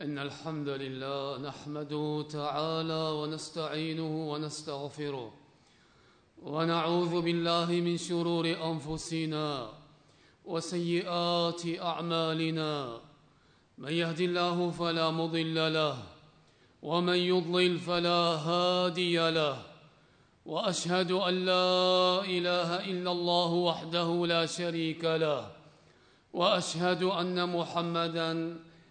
إن الحمد لله نحمده تعالى ونستعينه ونستغفره ونعوذ بالله من شرور أنفسنا وسيئات أعمالنا. من يهد الله فلا مضل له ومن يضلل فلا هادي له. وأشهد أن لا إله إلا الله وحده لا شريك له. وأشهد أن محمدا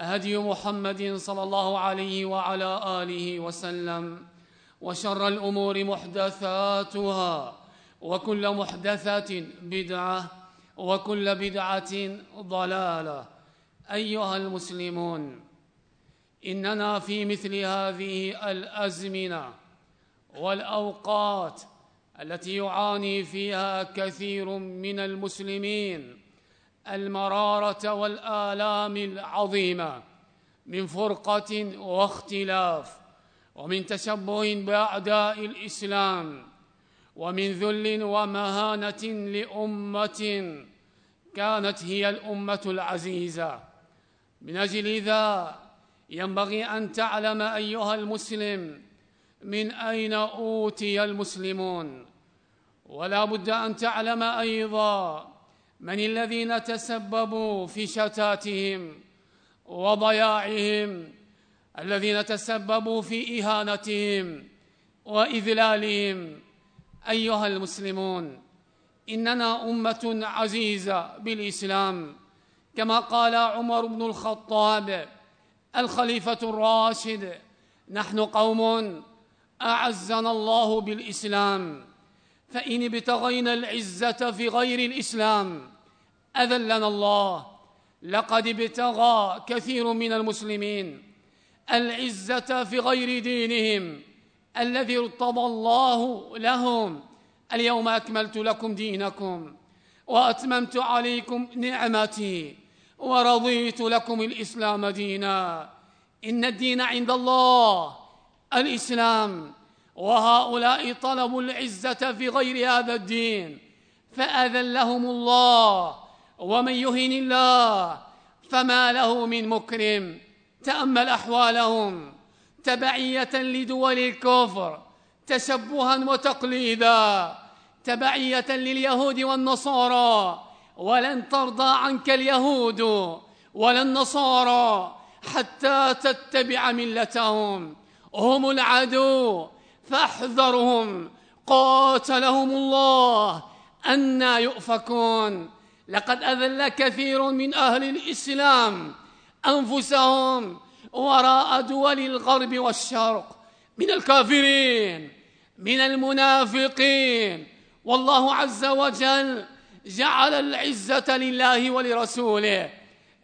هدي محمد صلى الله عليه وعلى آله وسلم وشر الأمور محدثاتها وكل محدثة بدعة وكل بدعة ضلالة. أيها المسلمون إننا في مثل هذه الأزمنة والأوقات التي يعاني فيها كثير من المسلمين المرارة والآلام العظيمة من فرقة واختلاف ومن تشبه بأعداء الإسلام ومن ذل ومهانة لأمة كانت هي الأمة العزيزة. من أجل ذا ينبغي أن تعلم أيها المسلم من أين أوتي المسلمون. ولا بد أن تعلم أيضا من الذين تسببوا في شتاتهم وضياعهم الذين تسببوا في إهانتهم وإذلالهم أيها المسلمون إننا أمة عزيزة بالإسلام. كما قال عمر بن الخطاب الخليفة الراشد نحن قوم أعزنا الله بالإسلام. فإن ابتغينا العزة في غير الإسلام أذلنا الله. لقد ابتغى كثير من المسلمين العزة في غير دينهم الذي ارتضى الله لهم. اليوم أكملت لكم دينكم وأتممت عليكم نعمتي ورضيت لكم الإسلام دينا. إن الدين عند الله الإسلام وهؤلاء طلبوا العزة في غير هذا الدين فأذلهم الله ومن يهن الله فما له من مكرم. تأمل أحوالهم تبعية لدول الكفر تشبها وتقليدا تبعية لليهود والنصارى. ولن ترضى عنك اليهود ولا النصارى حتى تتبع ملتهم. هم العدو فاحذرهم. قاتلهم الله. أنا يؤفكون. لقد أذل كثير من أهل الإسلام أنفسهم وراء دول الغرب والشرق. من الكافرين من المنافقين. والله عز وجل جعل العزة لله ولرسوله.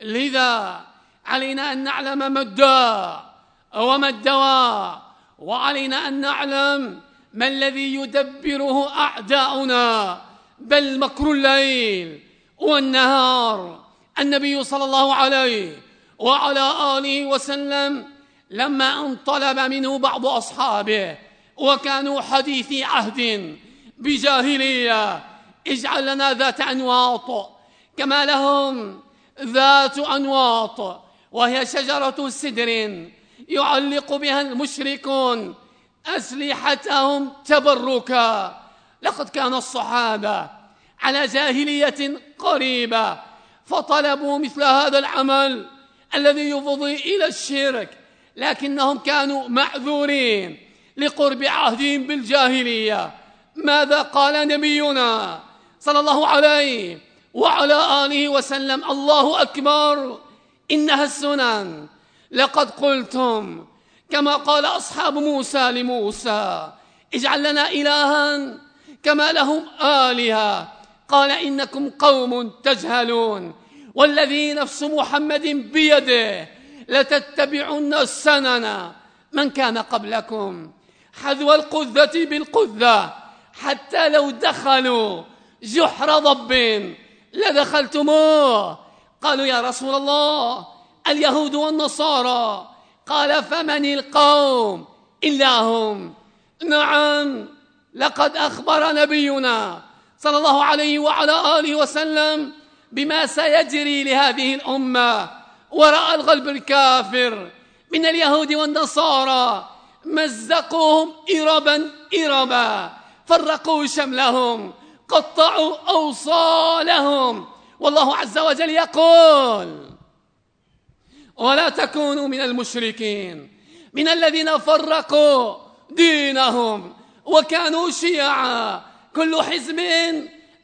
لذا علينا أن نعلم ما الداء وما الدواء. وعلينا أن نعلم ما الذي يدبره أعداؤنا بل مكر الليل والنهار. النبي صلى الله عليه وعلى آله وسلم لما أن طلب منه بعض أصحابه وكانوا حديثي عهد بجاهلية اجعل لنا ذات أنواط كما لهم ذات أنواط وهي شجرة سدر يعلق بها المشركون أسلحتهم تبركا. لقد كان الصحابة على جاهلية قريبة فطلبوا مثل هذا العمل الذي يفضي إلى الشرك لكنهم كانوا معذورين لقرب عهدهم بالجاهلية. ماذا قال نبينا صلى الله عليه وعلى آله وسلم؟ الله أكبر إنها السنن. لقد قلتم كما قال أصحاب موسى لموسى اجعل لنا إلها كما لهم آلهة. قال إنكم قوم تجهلون والذي نفس محمد بيده لتتبعن السنن من كان قبلكم؟ حذو القذة بالقذة حتى لو دخلوا جحر ضب لدخلتموه. قالوا يا رسول الله اليهود والنصارى. قال فمن القوم إلا هم؟ نعم لقد أخبر نبينا صلى الله عليه وعلى آله وسلم بما سيجري لهذه الأمة وراء الغلب الكافر من اليهود والنصارى مزقوهم إربا إربا فرقوا شملهم قطعوا أوصالهم. والله عز وجل يقول ولا تكونوا من المشركين من الذين فرقوا دينهم وكانوا شيعا. كل حزب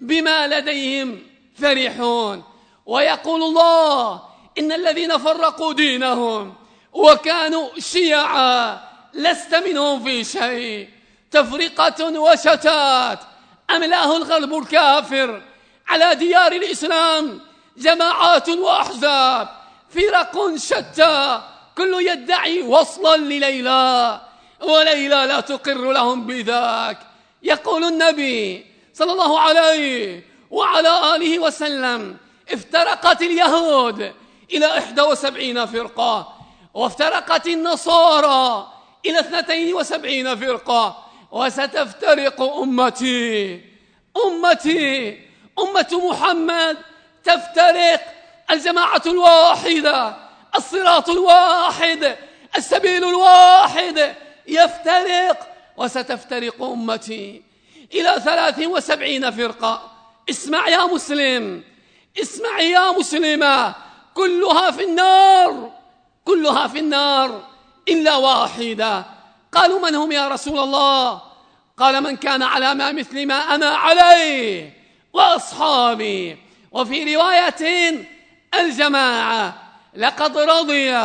بما لديهم فرحون. ويقول الله إن الذين فرقوا دينهم وكانوا شيعا لست منهم في شيء. تفرقة وشتات. أملاه الغرب الكافر على ديار الإسلام جماعات وأحزاب؟ فرق شتى كل يدعي وصلا لليلى وليلى لا تقر لهم بذاك. يقول النبي صلى الله عليه وعلى آله وسلم افترقت اليهود إلى إحدى وسبعين فرقة وافترقت النصارى إلى اثنتين وسبعين فرقة. وستفترق أمتي أمتي أمة محمد تفترق الجماعة الواحدة الصراط الواحد السبيل الواحد. يفترق وستفترق أمتي. إلى ثلاث وسبعين فرقة. اسمع يا مسلم اسمع يا مسلمة. كلها في النار كلها في النار إلا واحدة. قالوا من هم يا رسول الله؟ قال من كان على ما مثل ما أنا عليه وأصحابي. وفي رواية الجماعة لقد رضي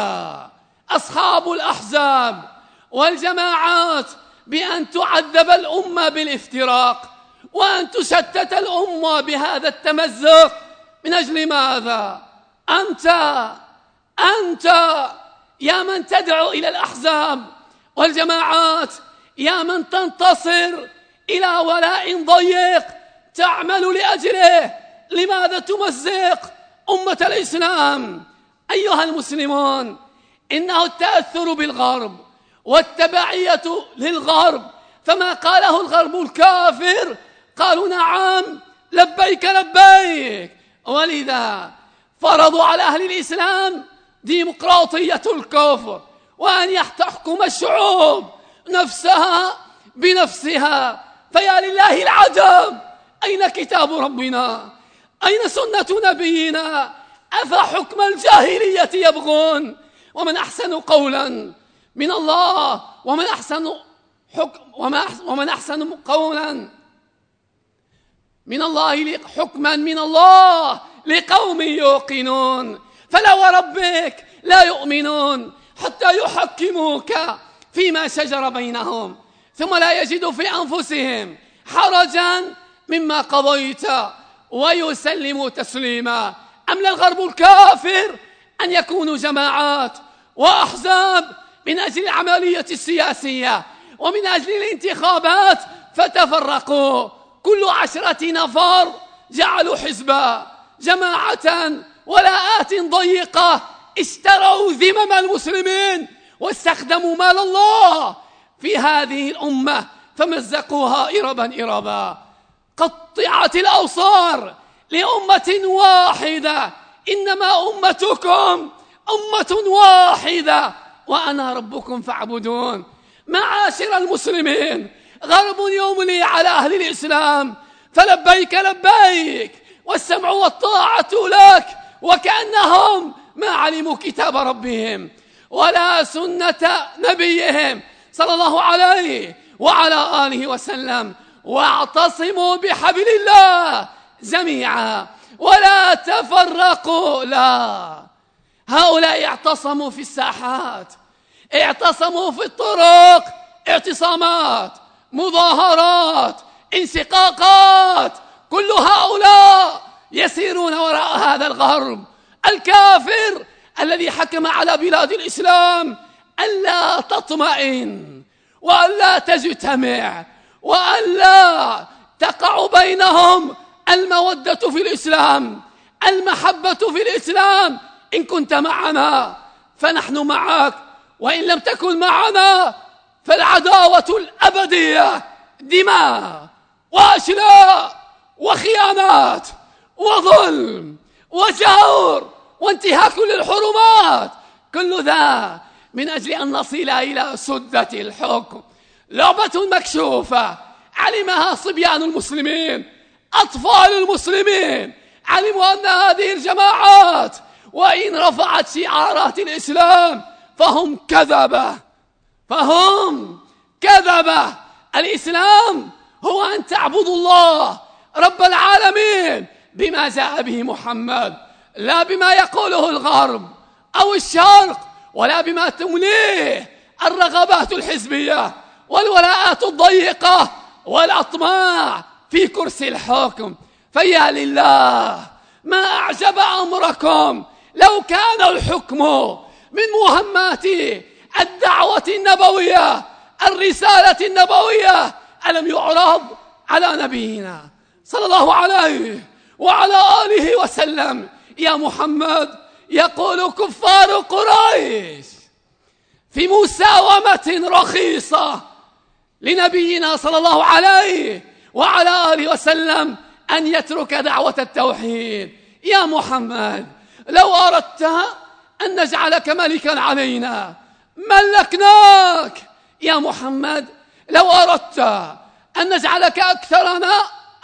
أصحاب الأحزاب والجماعات بأن تعذب الأمة بالافتراق وأن تشتت الأمة بهذا التمزق. من أجل ماذا؟ أنت أنت يا من تدعو إلى الأحزاب والجماعات يا من تنتصر إلى ولاء ضيق تعمل لأجله. لماذا تمزق؟ أمة الإسلام. أيها المسلمون إنه التأثر بالغرب والتبعية للغرب. فما قاله الغرب الكافر؟ قالوا نعم لبيك لبيك. ولذا فرضوا على أهل الإسلام ديمقراطية الكفر وأن يحكم الشعوب نفسها بنفسها. فيا لله العجب أين كتاب ربنا؟ أين سنة نبينا؟ أفحكم الجاهلية يبغون؟ ومن أحسن قولا من الله ومن أحسن حكم ومن أحسن قولا من الله حكما من الله لقوم يوقنون. فلا وربك لا يؤمنون حتى يحكموك فيما شجر بينهم ثم لا يجدوا في أنفسهم حرجا مما قضيت. ويسلموا تسليما. أم للغرب الكافر أن يكونوا جماعات وأحزاب من أجل العملية السياسية ومن أجل الانتخابات؟ فتفرقوا. كل عشرة نفر جعلوا حزبا جماعة ولاءات ضيقة. اشتروا ذمم المسلمين واستخدموا مال الله في هذه الأمة. فمزقوها إربا إربا. قطعت الأوصار لأمة واحدة. إنما أمتكم أمة واحدة. وأنا ربكم فاعبدون. معاشر المسلمين غرب يملي على أهل الإسلام. فلبيك لبيك والسمع والطاعة لك. وكأنهم ما علموا كتاب ربهم ولا سنة نبيهم صلى الله عليه وعلى آله وسلم. واعتصموا بحبل الله جميعا ولا تفرقوا لا. هؤلاء اعتصموا في الساحات اعتصموا في الطرق اعتصامات مظاهرات انسقاقات. كل هؤلاء يسيرون وراء هذا الغرب. الكافر الذي حكم على بلاد الإسلام ألا تطمئن وألا تجتمع. وألا تقع بينهم المودة في الإسلام المحبة في الإسلام. إن كنت معنا فنحن معك وإن لم تكن معنا فالعداوة الأبدية دماء وأشلاء وخيانات وظلم وجور وانتهاك للحرمات. كل ذا من أجل أن نصل إلى سدة الحكم. لعبة مكشوفة. علمها صبيان المسلمين أطفال المسلمين. علموا أن هذه الجماعات وإن رفعت شعارات الإسلام فهم كذبة. فهم كذبة. الإسلام هو أن تعبدوا الله رب العالمين بما جاء به محمد لا بما يقوله الغرب أو الشرق ولا بما تمليه الرغبات الحزبية. والولاءات الضيقة والأطماع في كرسي الحكم. فيا لله ما أعجب أمركم لو كان الحكم من مهمات الدعوة النبوية الرسالة النبوية ألم يعرض على نبينا صلى الله عليه وعلى آله وسلم. يا محمد يقول كفار قريش في مساومة رخيصة لنبينا صلى الله عليه وعلى آله وسلم أن يترك دعوة التوحيد. يا محمد لو أردت أن نجعلك ملكا علينا ملكناك. يا محمد لو أردت أن نجعلك أكثرنا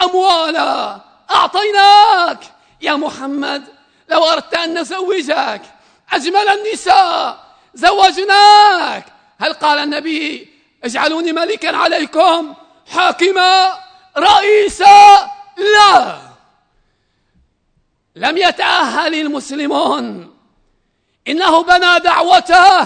أموالا أعطيناك. يا محمد لو أردت أن نزوجك أجمل النساء زوجناك. هل قال النبي اجعلوني ملكا عليكم. حاكما رئيسا لا. لم يتأهل المسلمون. إنه بنى دعوته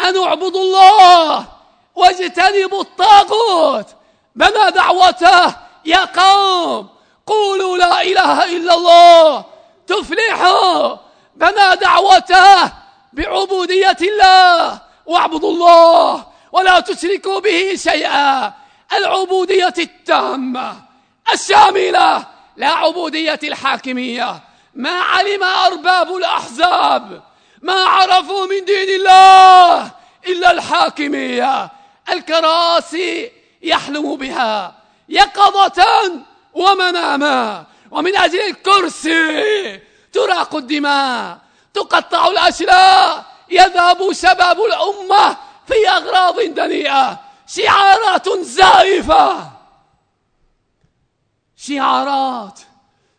أن اعبدوا الله واجتنبوا الطاغوت. بنى دعوته يا قوم قولوا لا إله إلا الله تفلحوا. بنى دعوته بعبودية الله واعبدوا الله. ولا تشركوا به شيئا. العبودية التامة الشاملة لا عبودية الحاكمية. ما علم أرباب الأحزاب ما عرفوا من دين الله إلا الحاكمية. الكراسي يحلم بها يقظة ومناما. ومن أجل الكرسي تراق الدماء تقطع الأشلاء يذهب شباب الأمة في أغراض دنيئة. شعارات زائفة. شعارات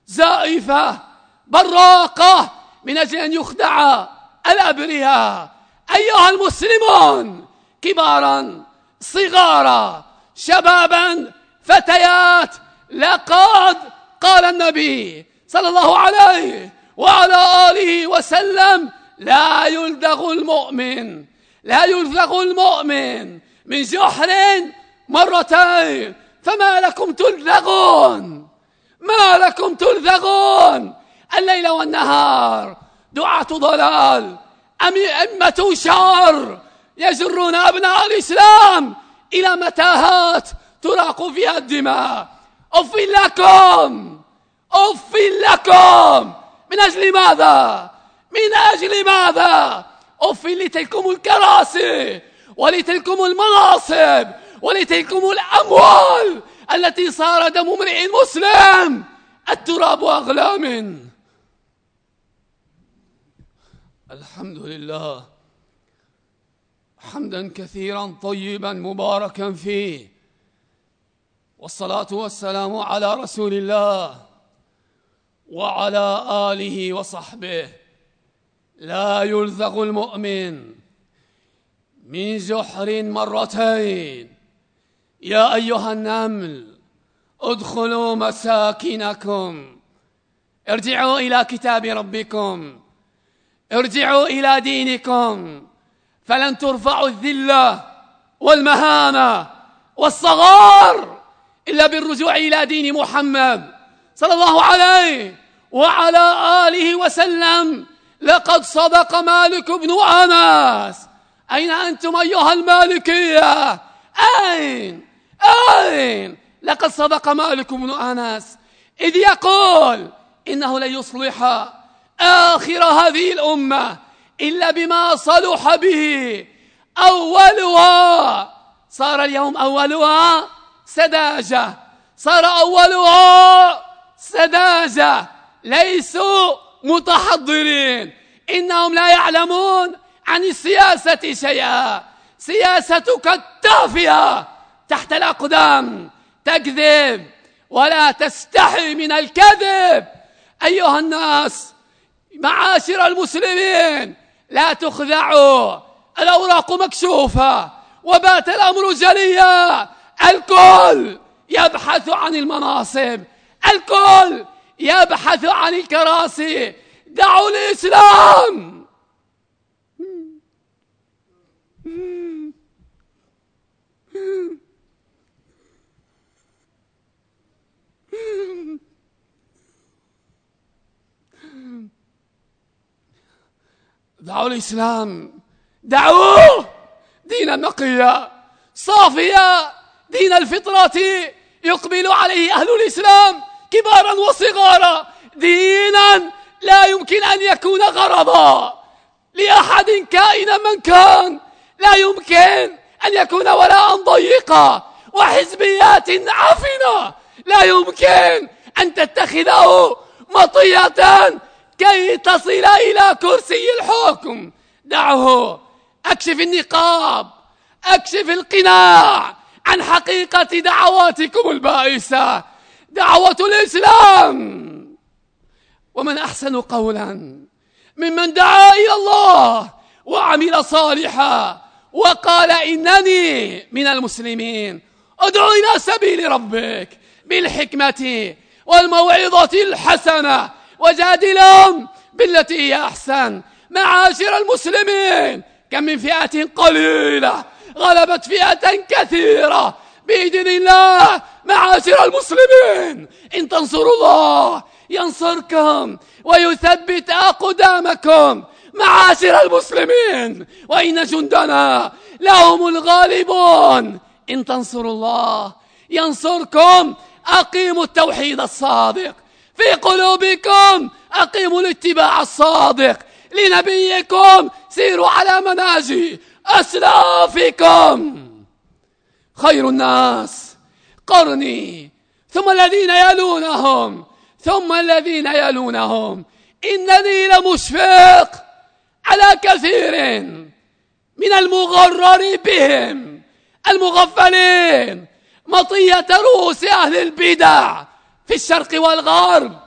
زائفة. براقة من أجل أن يخدع الأبرياء. أيها المسلمون كبارا صغارا شبابا فتيات لقد قال النبي صلى الله عليه وعلى آله وسلم لا يلدغ المؤمن لا يلدغ المؤمن من جحر مرتين. فما لكم تلدغون ما لكم تلدغون الليل والنهار دعاة ضلال. أئمة شر يجرون أبناء الإسلام إلى متاهات تراق فيها الدماء. أف لكم أف لكم. من أجل ماذا؟ من أجل ماذا؟ أف لتلكم الكراسي ولتلكم المناصب ولتلكم الأموال التي صار دم امرئ مسلم التراب أغلى من. الحمد لله. حمدا كثيرا طيبا مباركا فيه. والصلاة والسلام على رسول الله وعلى آله وصحبه. لا يلزغ المؤمن من جحر مرتين. يا أيها النمل ادخلوا مساكنكم. ارجعوا إلى كتاب ربكم. ارجعوا إلى دينكم. فلن ترفعوا الذلة والمهانة والصغار إلا بالرجوع إلى دين محمد صلى الله عليه وعلى آله وسلم. لقد صدق مالك بن أنس. أين أنتم أيها المالكية؟ أين؟ أين؟ لقد صدق مالك بن أنس. إذ يقول إنه لن يصلح آخر هذه الأمة إلا بما صلح به. أولها صار اليوم أولها سداجة صار أولها سداجة ليسوا متحضرين. إنهم لا يعلمون عن السياسة شيئا. سياستك التافهة. تحت الأقدام. تكذب. ولا تستحي من الكذب. أيها الناس معاشر المسلمين لا تخذعوا الأوراق مكشوفة. وبات الأمر جليا. الكل يبحث عن المناصب. الكل يبحث عن الكراسي. دعوا الإسلام! دعوا الإسلام! دعوه! دينا نقيا صافيا دين الفطرة! يقبل عليه أهل الإسلام! كبارا وصغارا دينا لا يمكن أن يكون غرضا. لأحد كائنا من كان لا يمكن أن يكون ولاء ضيقا وحزبيات عفنة. لا يمكن أن تتخذه مطية كي تصل إلى كرسي الحكم. دعه أكشف النقاب أكشف القناع عن حقيقة دعواتكم البائسة. دعوة الإسلام! ومن أحسن قولا ممن دعا إلى الله وعمل صالحا وقال إنني من المسلمين. ادعو إلى سبيل ربك بالحكمة والموعظة الحسنة وجادلهم بالتي هي أحسن. معاشر المسلمين كم من فئة قليلة غلبت فئة كثيرة بإذن الله. معاشر المسلمين. إن تنصروا الله ينصركم ويثبت أقدامكم. معاشر المسلمين وإن جندنا لهم الغالبون. إن تنصروا الله ينصركم أقيموا التوحيد الصادق. في قلوبكم أقيموا الاتباع الصادق. لنبيكم سيروا على مناجي أسلافكم. خير الناس. قرني ثم الذين يلونهم ثم الذين يلونهم. إنني لمشفق على كثير من المغرر بهم المغفلين مطية رؤوس أهل البدع في الشرق والغرب.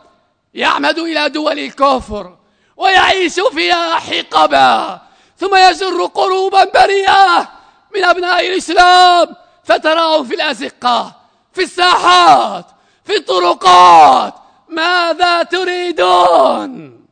يعمد إلى دول الكفر ويعيش فيها حقبا ثم يجر قروبا بريئة من أبناء الإسلام فتراهم في الأزقة. في الساحات في الطرقات ماذا تريدون؟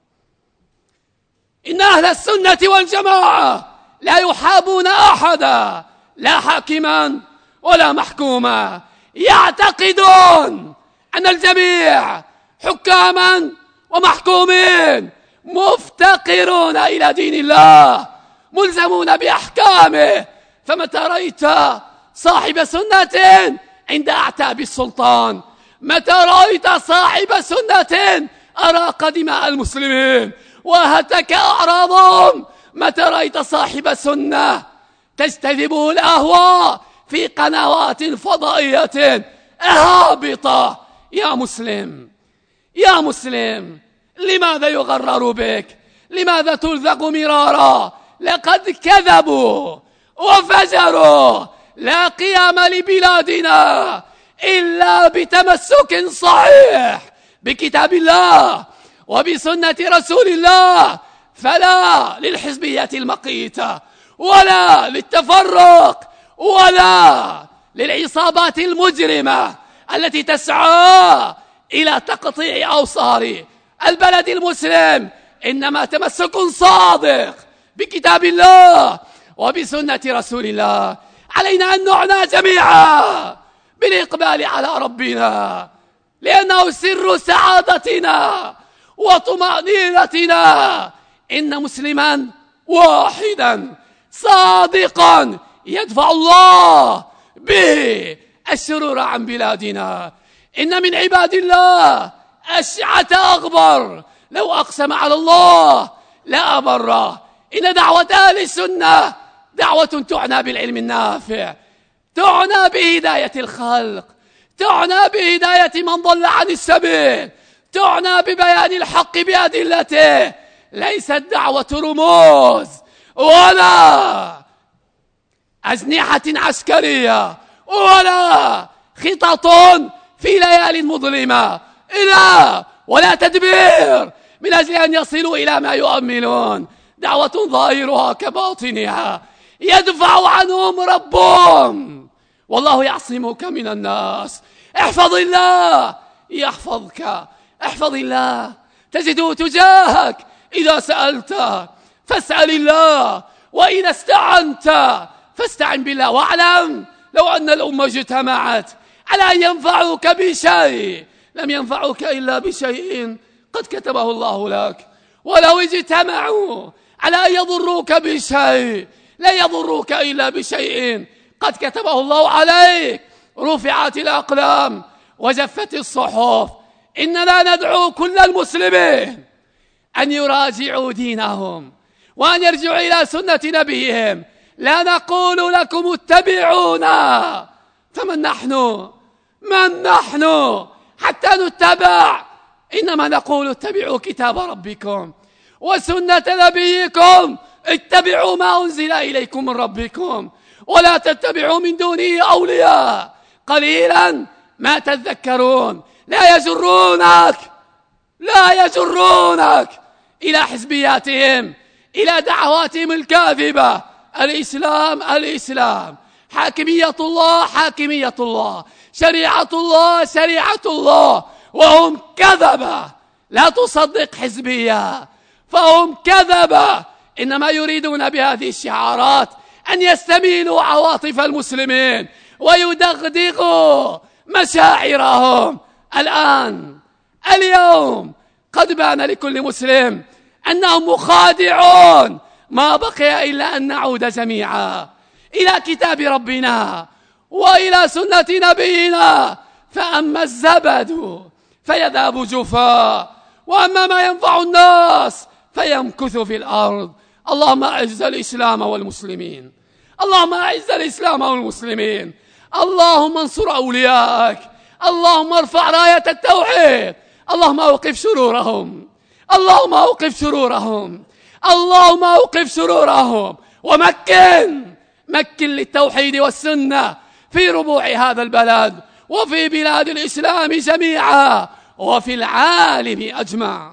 إن أهل السنة والجماعة لا يحابون أحدا لا حاكما ولا محكوما يعتقدون أن الجميع حكاما ومحكومين مفتقرون إلى دين الله ملزمون بأحكامه. فمتى رأيت صاحب سنة عند أعتاب السلطان. متى رأيت صاحب سنة أراق دماء المسلمين وهتك أعراضهم. متى رأيت صاحب سنة تجتذبه الأهواء في قنوات فضائية هابطة يا مسلم يا مسلم لماذا يغرر بك؟ لماذا تلذق مرارا؟ لقد كذبوا وفجروا. لا قيام لبلادنا إلا بتمسك صحيح بكتاب الله وبسنة رسول الله. فلا للحزبية المقيتة ولا للتفرق ولا للعصابات المجرمة التي تسعى إلى تقطيع أوصار البلد المسلم. إنما تمسك صادق بكتاب الله وبسنة رسول الله. علينا أن نعنى جميعا بالإقبال على ربنا لأنه سر سعادتنا وطمأنينتنا. إن مسلما واحدا صادقا يدفع الله به الشرور عن بلادنا. إن من عباد الله أشعة أغبر لو أقسم على الله لا أبره إن دعوة أهل السنة دعوة تعنى بالعلم النافع تعنى بهداية الخلق تعنى بهداية من ضل عن السبيل تعنى ببيان الحق بأدلته. ليست دعوة رموز ولا أجنحة عسكرية ولا خطط في ليال مظلمة. إلا ولا تدبير من أجل أن يصلوا إلى ما يؤملون دعوة ظاهرها كباطنها. يدفع عنهم ربهم. والله يعصمك من الناس. احفظ الله. يحفظك. احفظ الله. تجده تجاهك. إذا سألت فاسأل الله. وإذا استعنت فاستعن بالله. واعلم لو أن الأمة اجتمعت على أن ينفعوك بشيء. لم ينفعوك إلا بشيء قد كتبه الله لك. ولو اجتمعوا على أن يضروك بشيء لا يضروك إلا بشيء. قد كتبه الله عليك. رفعت الأقلام وجفت الصحف. إننا ندعو كل المسلمين أن يراجعوا دينهم وأن يرجعوا إلى سنة نبيهم. لا نقول لكم اتبعونا. فمن نحن؟ من نحن؟ حتى نتبع. إنما نقول اتبعوا كتاب ربكم وسنة نبيكم. اتبعوا ما أنزل إليكم من ربكم ولا تتبعوا من دونه أولياء. قليلا ما تذكرون. لا يجرونك لا يجرونك إلى حزبياتهم إلى دعواتهم الكاذبة. الإسلام الإسلام. حاكمية الله حاكمية الله. شريعة الله شريعة الله. وهم كذبة. لا تصدق حزبية. فهم كذبة. إنما يريدون بهذه الشعارات أن يستميلوا عواطف المسلمين ويدغدغوا مشاعرهم. الآن اليوم قد بان لكل مسلم أنهم مخادعون. ما بقي إلا أن نعود جميعا إلى كتاب ربنا وإلى سنة نبينا. فأما الزبد فيذهب جفا وأما ما ينفع الناس فيمكث في الأرض. اللهم أعز الإسلام والمسلمين. اللهم أعز الإسلام والمسلمين. اللهم انصر أولياءك. اللهم ارفع راية التوحيد. اللهم أوقف شرورهم. اللهم أوقف شرورهم. اللهم أوقف شرورهم. ومكن مكن للتوحيد والسنة في ربوع هذا البلد وفي بلاد الإسلام جميعا وفي العالم أجمع